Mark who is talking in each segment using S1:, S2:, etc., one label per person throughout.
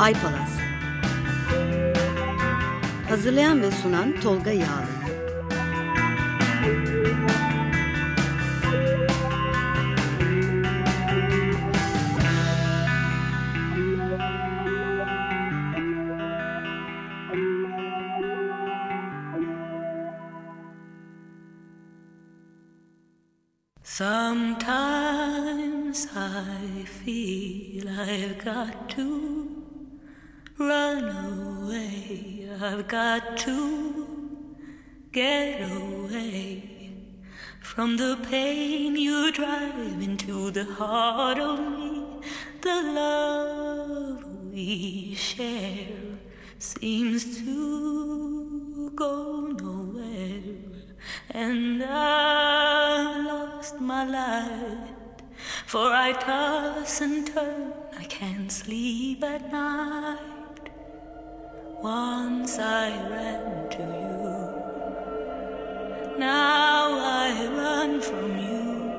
S1: Ay Palas. Hazırlayan ve sunan Tolga Yağlı.
S2: Sometimes I feel I've got to run away. I've got to get away from the pain you drive into the heart of me. The love we share seems to go nowhere, and I've lost my light. For I toss and turn, I can't sleep at night. Once I ran to you, now I run from you.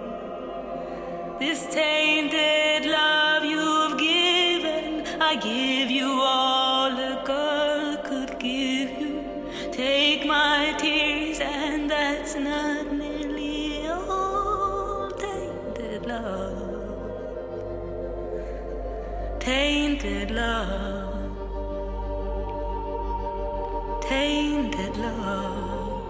S2: This tainted love you've given, I give you all a girl could give you. Take my tears, and that's not nearly all. Tainted love, tainted love tainted love.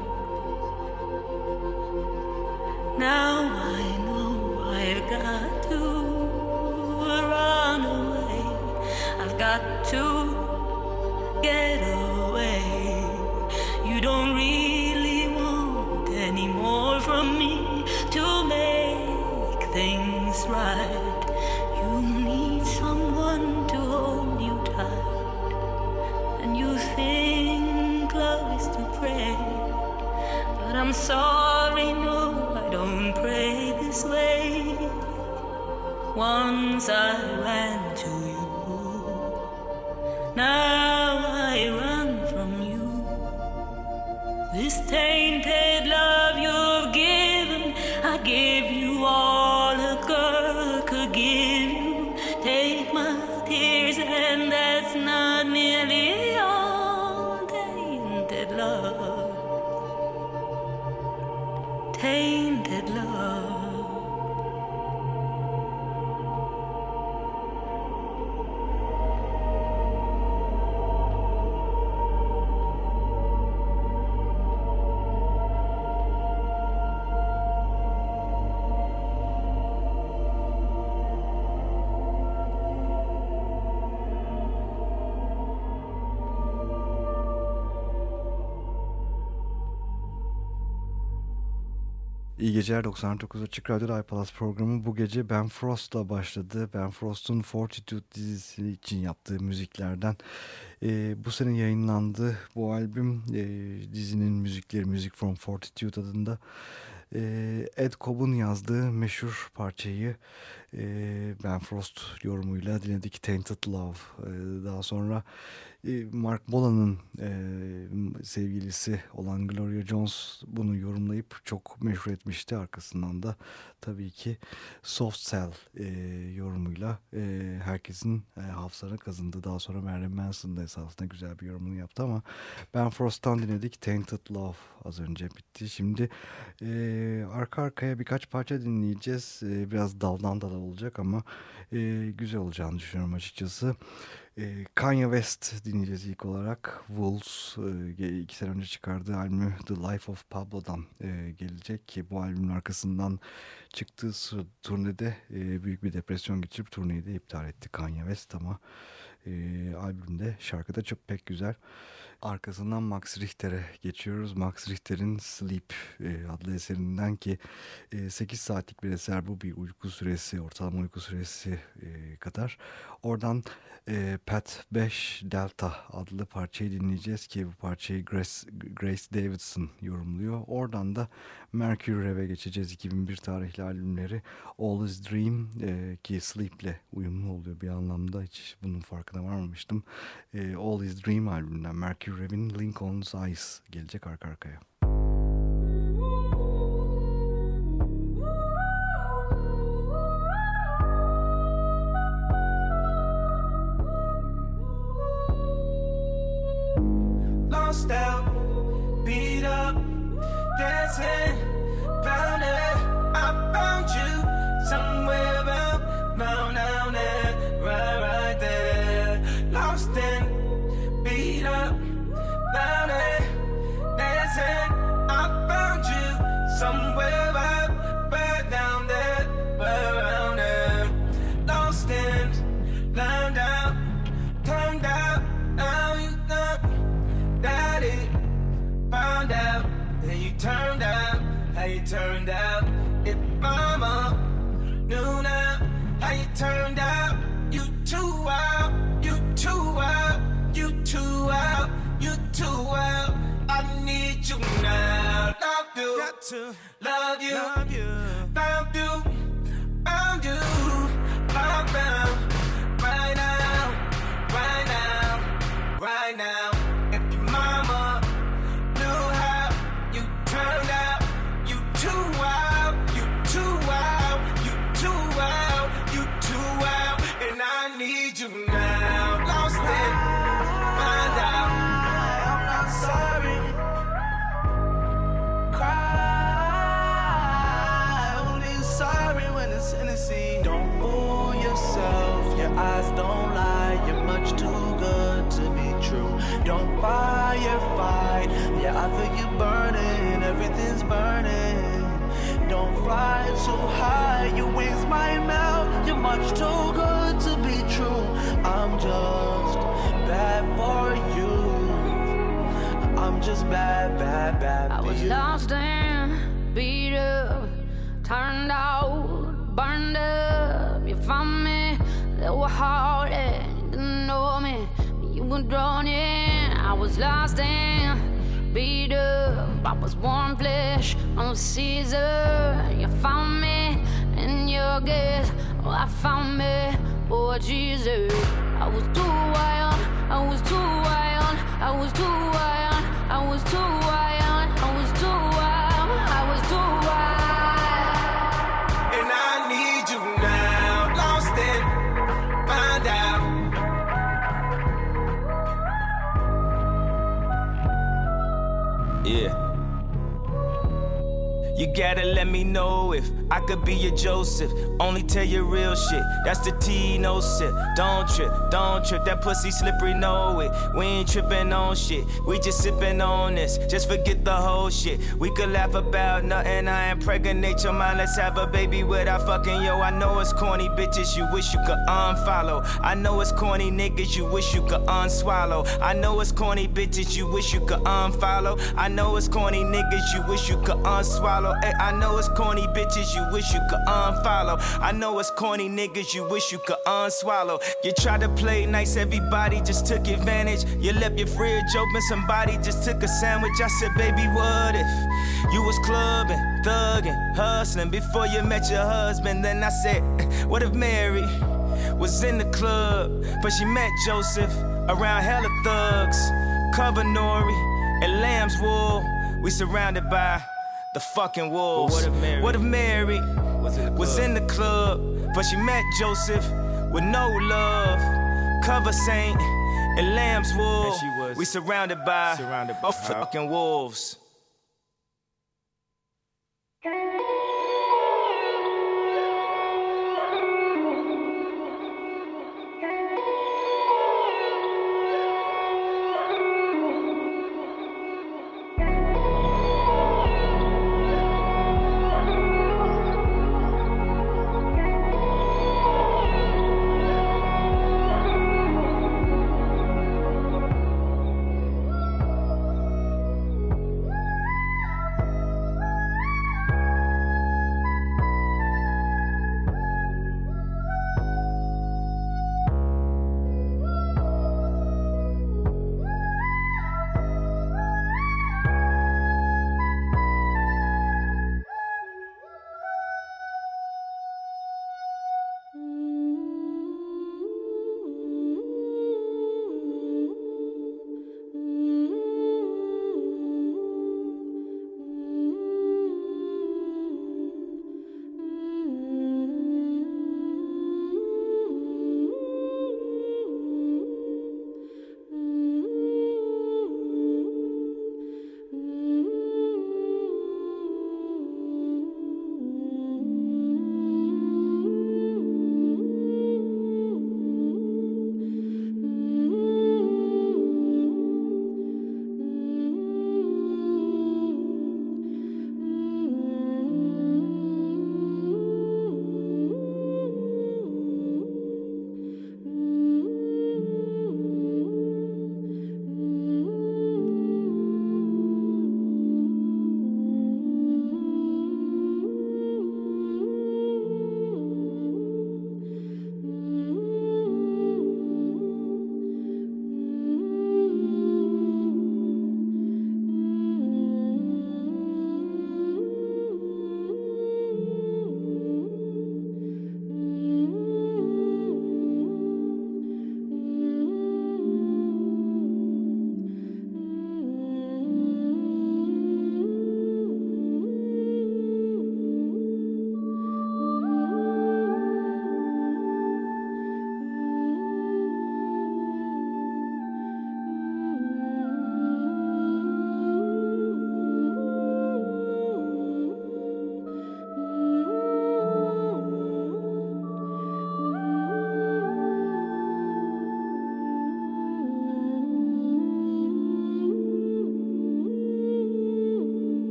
S2: Now I know I've got to run away. I've got to get away. You don't really want any more from me to make things right.
S3: Geceler 99 Açık Radyo iPlus programı bu gece Ben Frost'la başladı. Ben Frost'un Fortitude dizisi için yaptığı müziklerden e, bu sene yayınlandı. Bu albüm e, dizinin müzikleri Music from Fortitude adında. E, Ed Cobb'un yazdığı meşhur parçayı e, Ben Frost yorumuyla dinledik Tainted Love. E, daha sonra Mark Bolan'ın e, sevgilisi olan Gloria Jones bunu yorumlayıp çok meşhur etmişti. Arkasından da tabii ki Soft Cell e, yorumuyla e, herkesin e, hafızana kazındı. Daha sonra Marilyn Manson da esasında güzel bir yorumunu yaptı ama Ben Frost'tan dinledik. Tainted Love az önce bitti. Şimdi e, arka arkaya birkaç parça dinleyeceğiz. E, biraz daldan dala olacak ama e, güzel olacağını düşünüyorum açıkçası. E, Kanye West dinleyeceğiz ilk olarak. Wolves e, iki sene önce çıkardığı albümü The Life of Pablo'dan e, gelecek ki bu albümün arkasından çıktığı turnede e, büyük bir depresyon geçirip turneyi de iptal etti Kanye West ama e, albümde şarkıda çok pek güzel. Arkasından Max Richter'e geçiyoruz. Max Richter'in Sleep e, adlı eserinden ki e, 8 saatlik bir eser bu bir uyku süresi, ortalama uyku süresi e, kadar. Oradan e, Pat 5 Delta adlı parçayı dinleyeceğiz ki bu parçayı Grace, Grace Davidson yorumluyor. Oradan da Mercury Rev'e geçeceğiz. 2001 tarihli albümleri All Is Dream e, ki Sleep'le uyumlu oluyor bir anlamda. Hiç bunun farkına varmamıştım. E, All Is Dream albümünden Mercury Rev'in Lincoln's Eyes gelecek arka arkaya.
S4: To love you, love you, found you, found you, found, found, right now, right now, right now. Lost
S5: and beat up. I was warm flesh on Caesar. You found me in your gaze. Oh, I found me, oh Jesus. I was too wild, I was too wild, I was too wild, I was too wild,
S4: gotta let me know if I could be your Joseph. Only tell you real shit. That's the T, no sip. Don't trip, don't trip. That pussy slippery, know it. We ain't tripping on shit. We just sipping on this. Just forget the whole shit. We could laugh about nothing. I ain't impregnate your mind. Let's have a baby without fucking yo. I know it's corny, bitches. You wish you could unfollow. I know it's corny, niggas. You wish you could unswallow. I know it's corny, bitches. You wish you could unfollow. I know it's corny, niggas. You wish you could unswallow. I know it's corny, bitches. You wish you could unfollow. I know it's corny, niggas. You wish you could unswallow. You tried to play nice, everybody just took advantage. You left your fridge open, somebody just took a sandwich. I said, baby, what if you was clubbing, thugging, hustling before you met your husband? Then I said, what if Mary was in the club, but she met Joseph around hella thugs, cover Nori and lamb's wool. We surrounded by the fucking wolves.
S6: what if Mary-
S4: What if Mary
S6: Was in the
S4: was
S6: club.
S4: in the club, but she met Joseph with no love. Cover saint and lamb's wool.
S6: And was
S4: we surrounded by
S6: surrounded by-
S4: fucking wolves.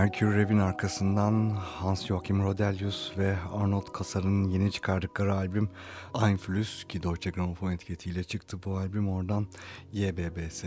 S3: Mercury Rev'in arkasından Hans Joachim Rodelius ve Arnold Kasar'ın yeni çıkardıkları albüm Einfluss ki Deutsche Grammophon etiketiyle çıktı bu albüm oradan YBBS.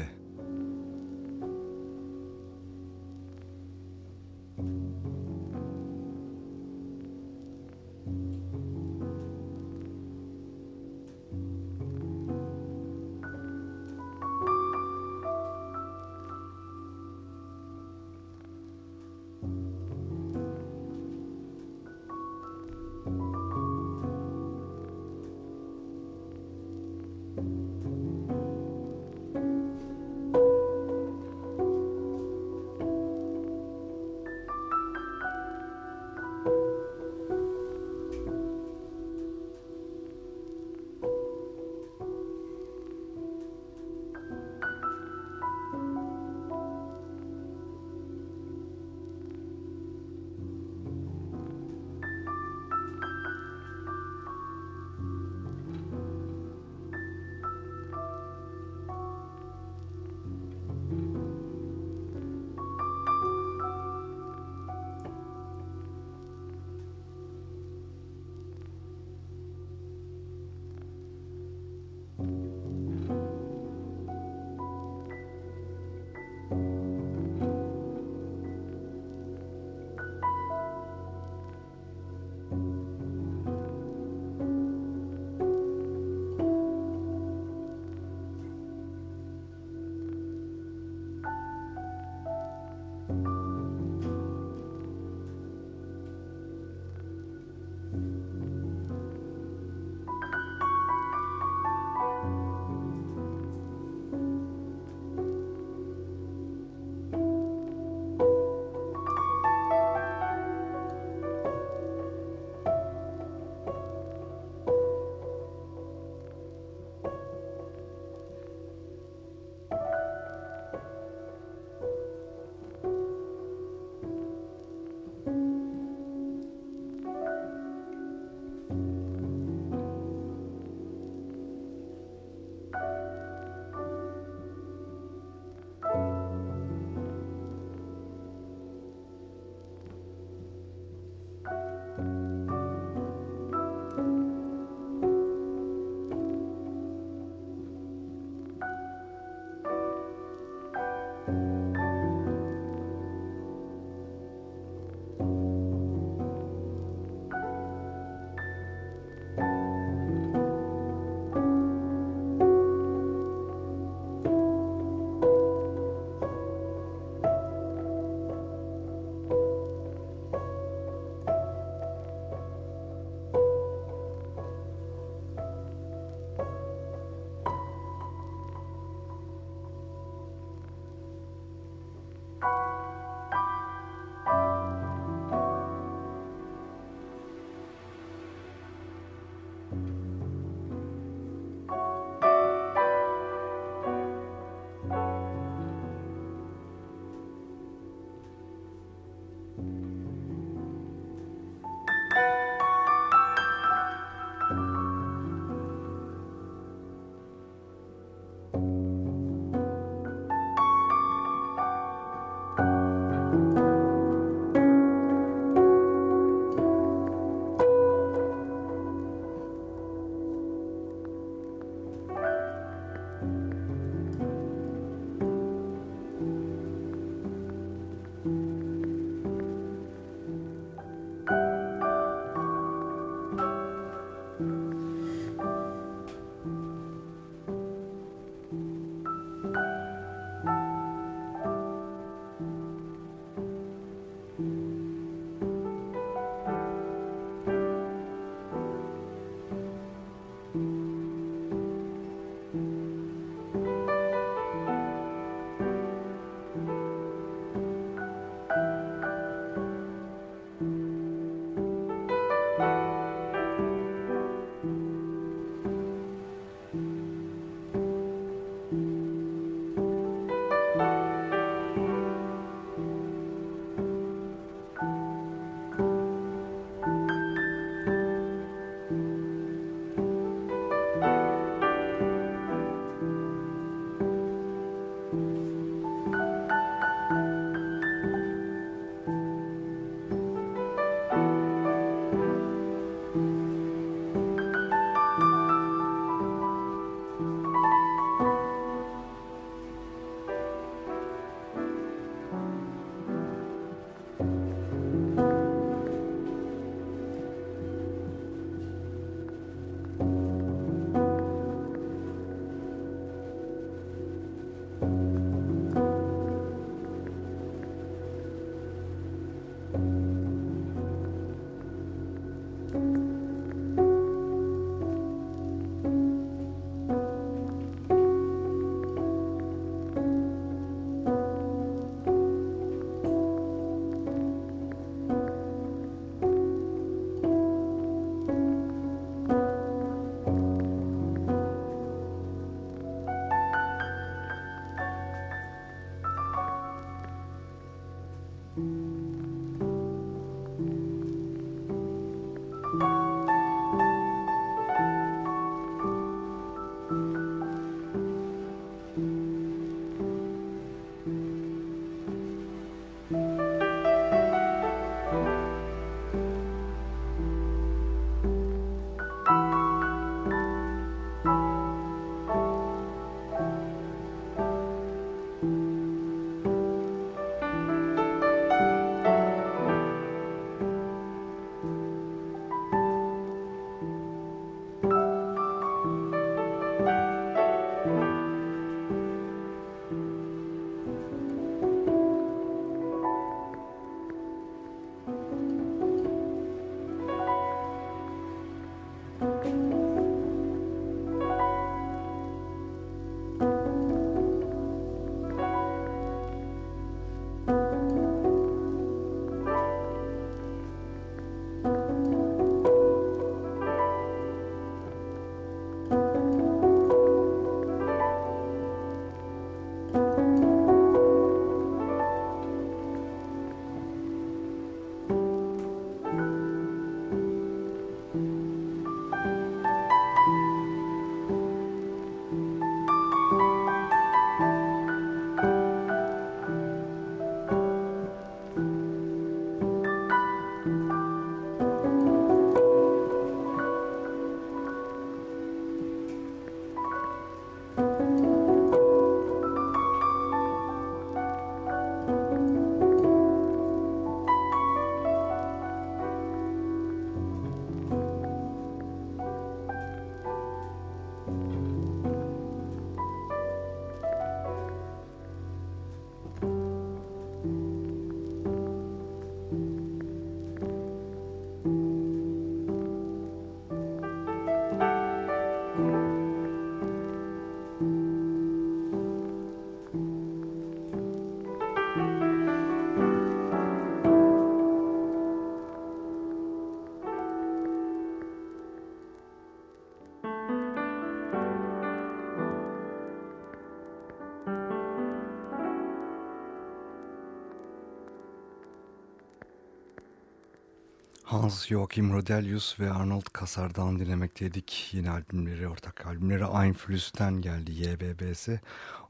S7: Hans Joachim Rodelius ve Arnold Kasar'dan dinlemekteydik. Yeni albümleri, ortak albümleri Einflüs'ten geldi YBBS.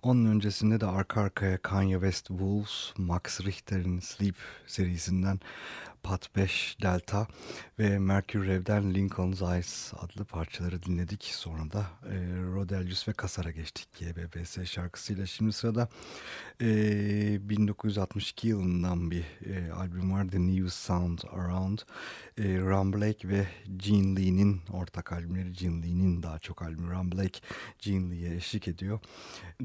S7: Onun öncesinde de arka arkaya Kanye West Wolves, Max Richter'in Sleep serisinden Pat 5 Delta ve Mercury Rev'den Lincoln's Eyes adlı parçaları dinledik. Sonra da e, Rodelius ve Kasar'a geçtik YBBS şarkısıyla. Şimdi sırada e, 1962 yılından bir e, albüm var The New Sound Around. E, Ron Blake ve Gene Lee'nin ortak albümleri. Gene Lee'nin daha çok albümü. Ron Blake Gene Lee'ye eşlik ediyor.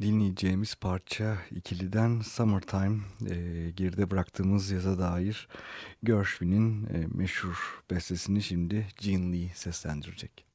S7: Dinleyeceğimiz parça ikiliden Summertime e, geride bıraktığımız yaza dair Gershwin'in e, meşhur bestesini şimdi Gene Lee seslendirecek.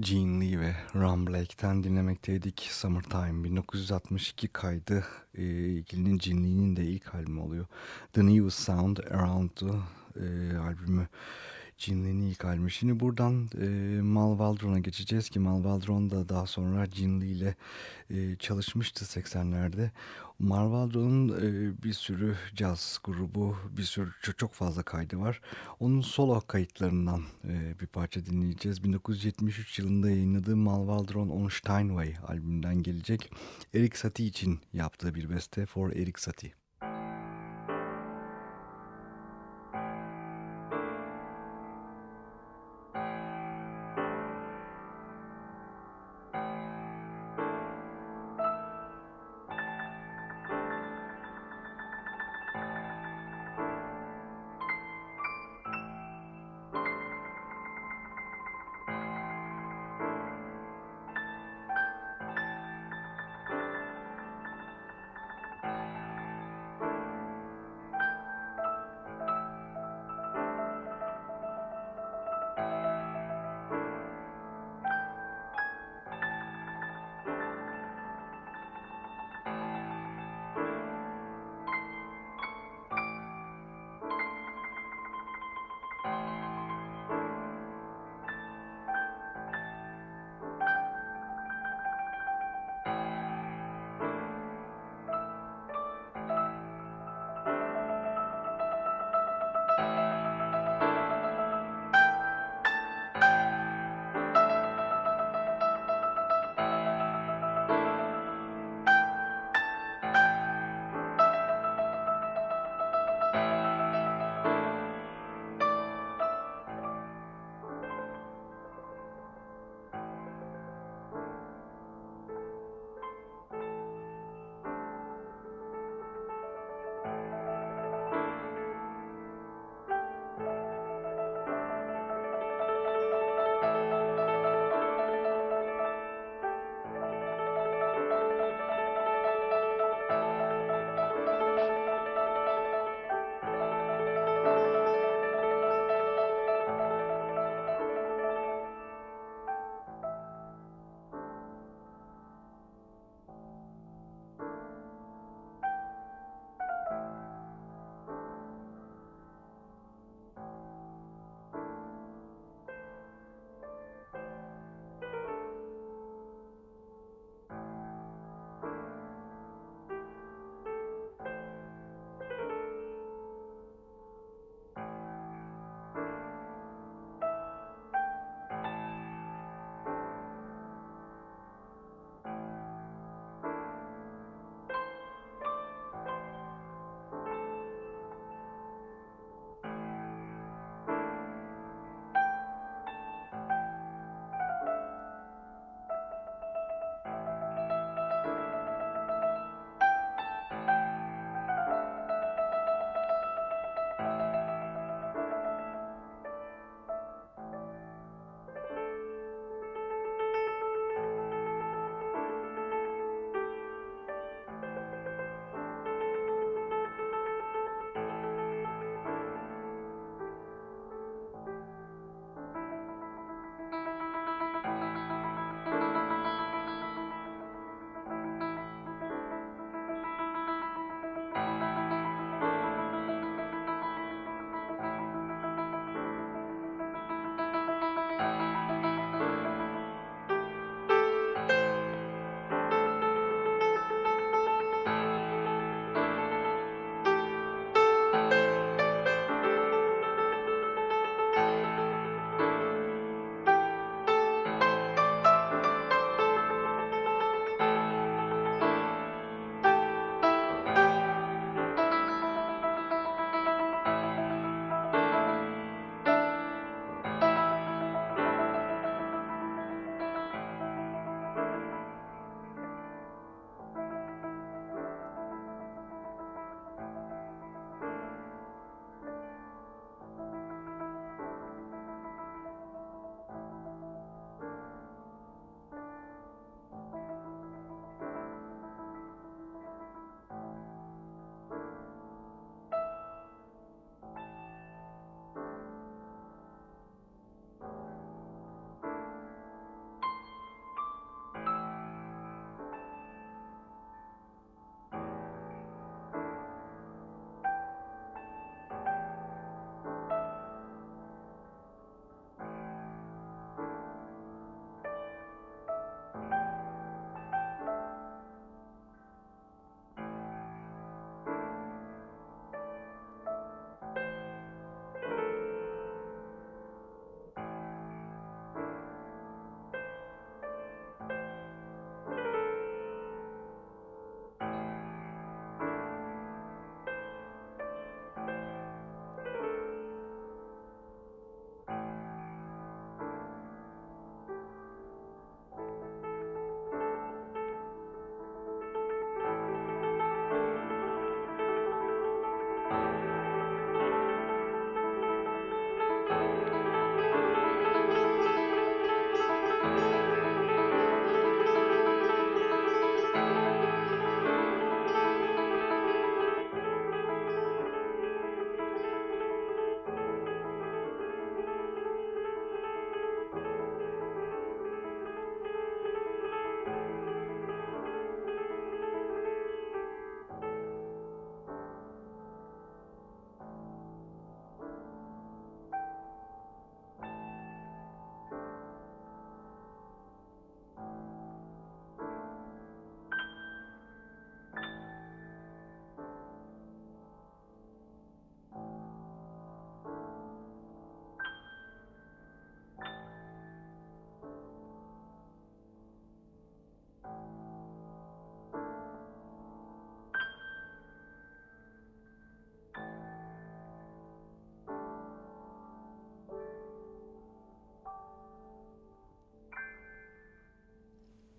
S3: Gene Lee ve Ron Blake'ten dinlemekteydik. Summertime 1962 kaydı. E, ikilinin Gene Lee'nin de ilk albümü oluyor. The New Sound Around the e, albümü. İlk albümü. Şimdi buradan e, Mal Waldron'a geçeceğiz ki Mal Waldron da daha sonra Lee ile e, çalışmıştı 80'lerde. Marvaldon'un e, bir sürü caz grubu, bir sürü çok, fazla kaydı var. Onun solo kayıtlarından e, bir parça dinleyeceğiz. 1973 yılında yayınladığı Malvaldron on Steinway albümünden gelecek. Erik Satie için yaptığı bir beste For Erik Satie.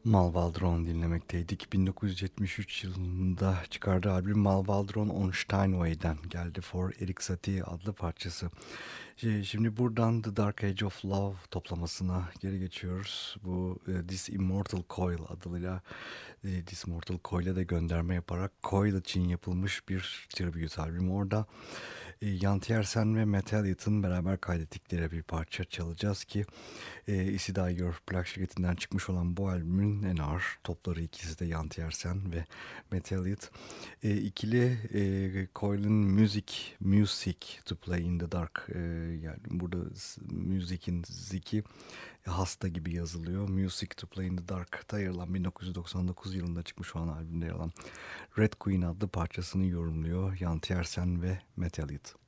S3: Malvaldron dinlemekteydik. 1973 yılında çıkardığı albüm Malvaldron on Steinway'den geldi For Erik Satie adlı parçası. Şimdi buradan The Dark Age of Love toplamasına geri geçiyoruz. Bu e, This Immortal Coil adıyla e, This Immortal Coil'e de gönderme yaparak Coil için yapılmış bir tribute albüm. Orada Jan Tiersen ve Metalliat'ın beraber kaydettikleri bir parça çalacağız ki e, Isi Daiger plak şirketinden çıkmış olan bu albümün en ağır topları ikisi de Jan Tiersen ve Metalliat. E, ikili e, Coil'in Music, Music to Play in the Dark e, yani burada müzikin ziki hasta gibi yazılıyor. Music to Play in the Dark'ta yer alan 1999 yılında çıkmış olan albümde yer alan Red Queen adlı parçasını yorumluyor Jan Tiersen ve Metallica.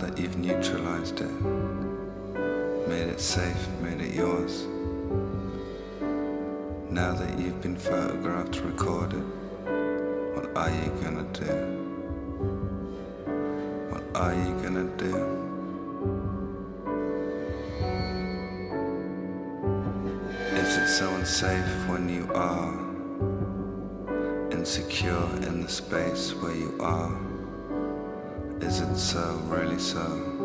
S6: That you've neutralized it, made it safe, made it yours. Now that you've been photographed, recorded, what are you gonna do? What are you gonna do? Is it so unsafe when you are insecure in the space where you are? Is it so, really so?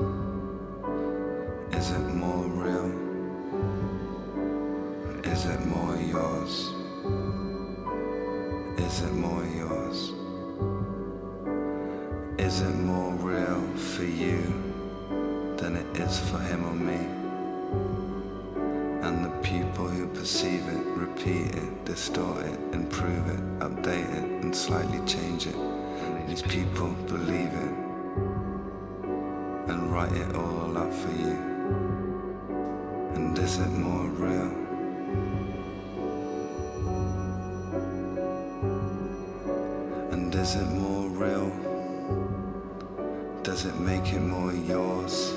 S6: And is it more real? And is it more real? Does it make it more yours?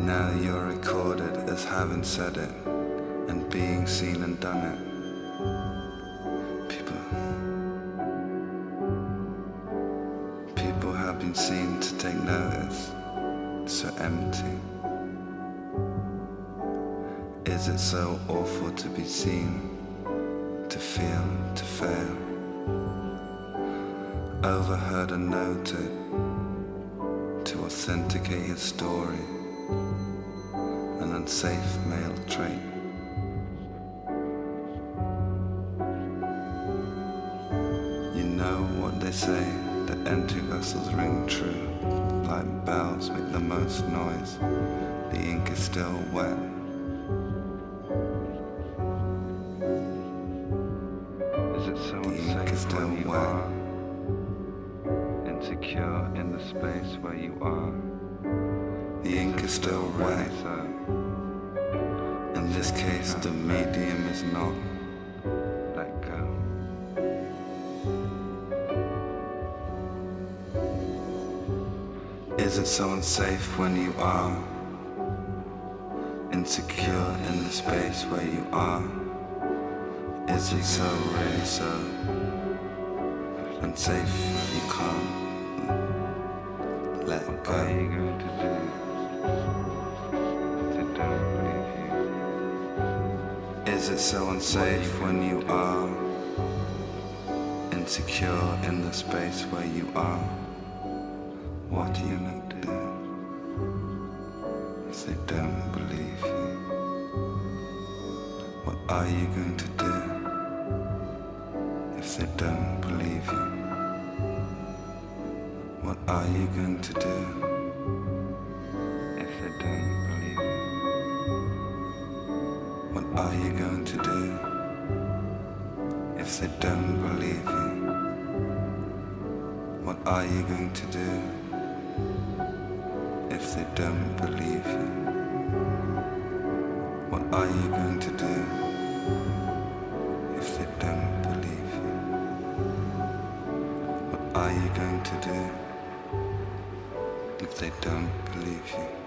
S6: Now you're recorded as having said it and being seen and done it. People People have been seen to take notice. So empty. Is it so awful to be seen, to feel, to fail? Overheard and noted to authenticate his story, an unsafe male trait. You know what they say, the empty vessels ring true, like bells make the most noise, the ink is still wet? The space where you are. The ink is still right. In this case, the medium is not. Let go. Is it so unsafe when you are insecure in the space where you are? Is it so really so unsafe when you can't you? Is it so unsafe when you are insecure in the space where you are? What are you to do if they don't believe you? What are you going to do if they don't believe you? What are you going to do if they don't believe you? What are you going to do if they don't believe you? What are you going to do if they don't believe you? What are you going to they don't believe you?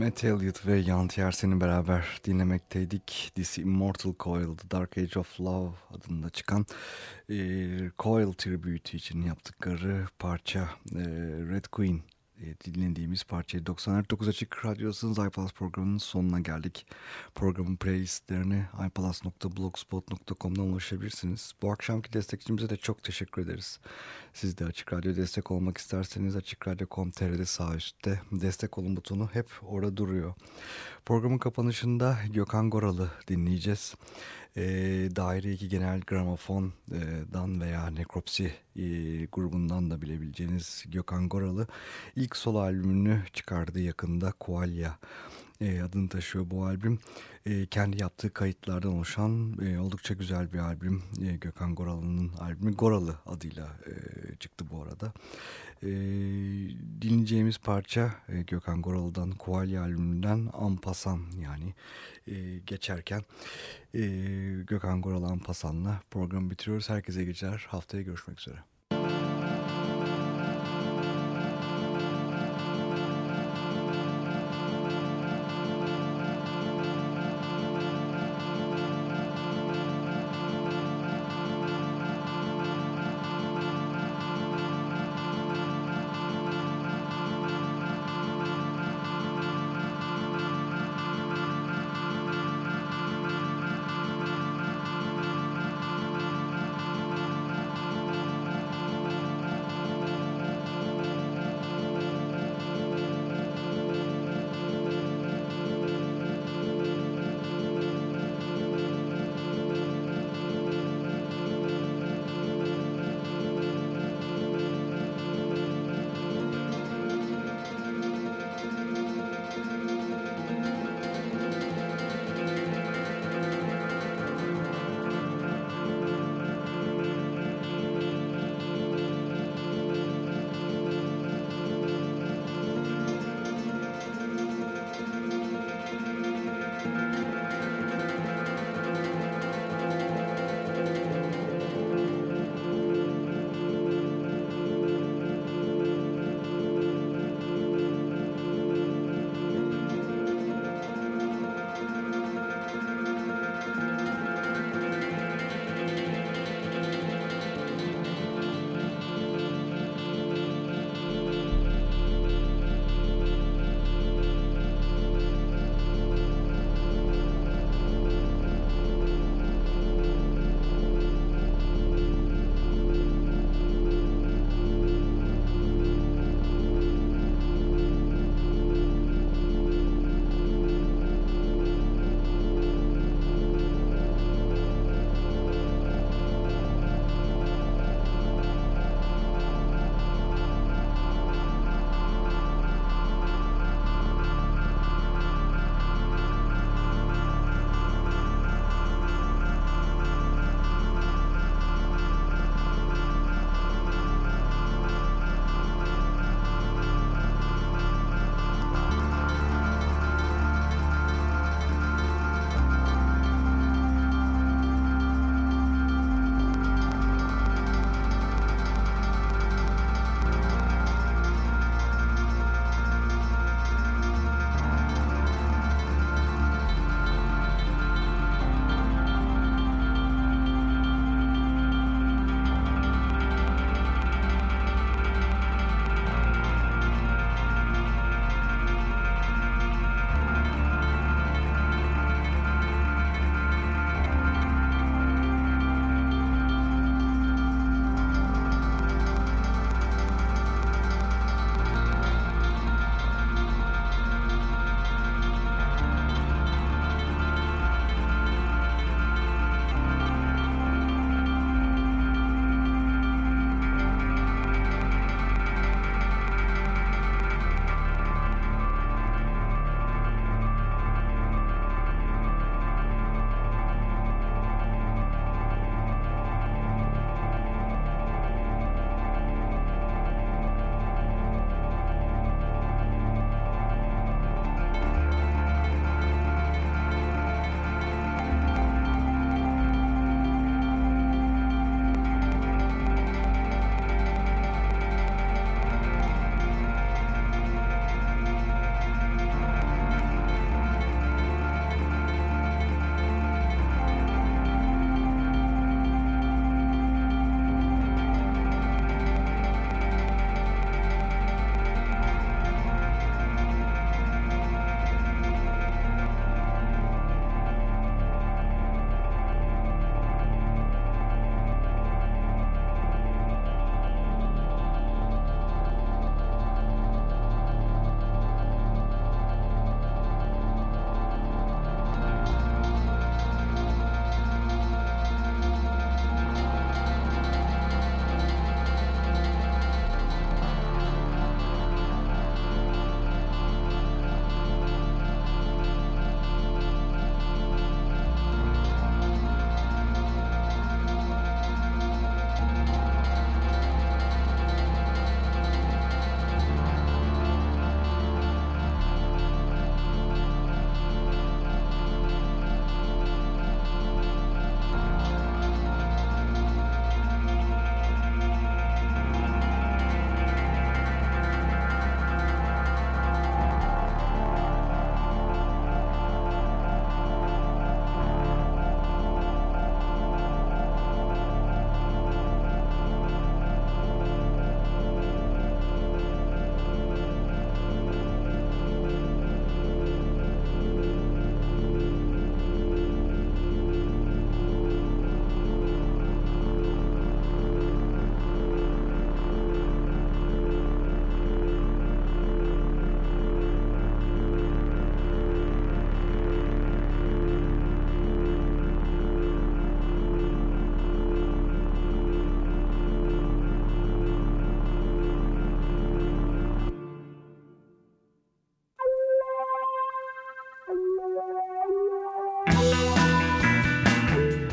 S3: Matt Elliott ve Jan Tiersen'i beraber dinlemekteydik. This Immortal Coil, The Dark Age of Love adında çıkan e, Coil tribute için yaptıkları parça e, Red Queen dinlediğimiz parçayı 99 Açık Radyosu'nun iPalaz programının sonuna geldik. Programın playlistlerine iPalaz.blogspot.com'dan ulaşabilirsiniz. Bu akşamki destekçimize de çok teşekkür ederiz. Siz de Açık Radyo destek olmak isterseniz Açık Radyo.com.tr'de sağ üstte destek olun butonu hep orada duruyor. Programın kapanışında Gökhan Goralı dinleyeceğiz. E, Daire 2 Genel Gramofon'dan veya Nekropsi e, grubundan da bilebileceğiniz Gökhan Goralı ilk solo albümünü çıkardı yakında Koalya e, adını taşıyor bu albüm. E, kendi yaptığı kayıtlardan oluşan e, oldukça güzel bir albüm. Gökhan Goralı'nın albümü Goralı adıyla çıktı bu arada. Dinleyeceğimiz parça Gökhan Goralı'dan Koalya albümünden Ampasan yani geçerken Gökhan Goralı Ampasan'la programı bitiriyoruz. Herkese geceler. Haftaya görüşmek üzere.